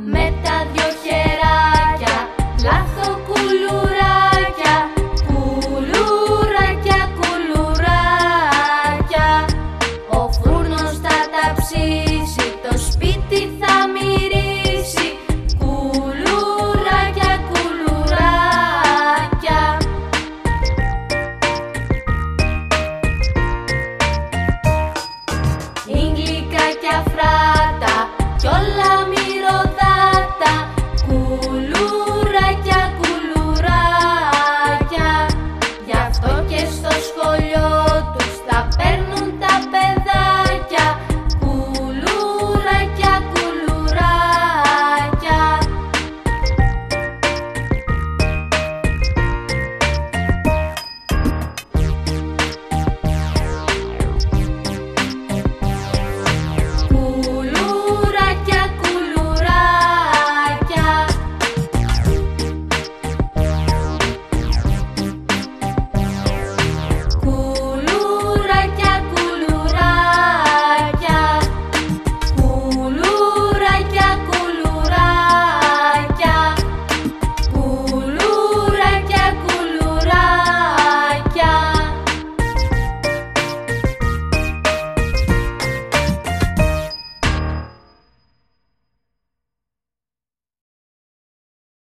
Me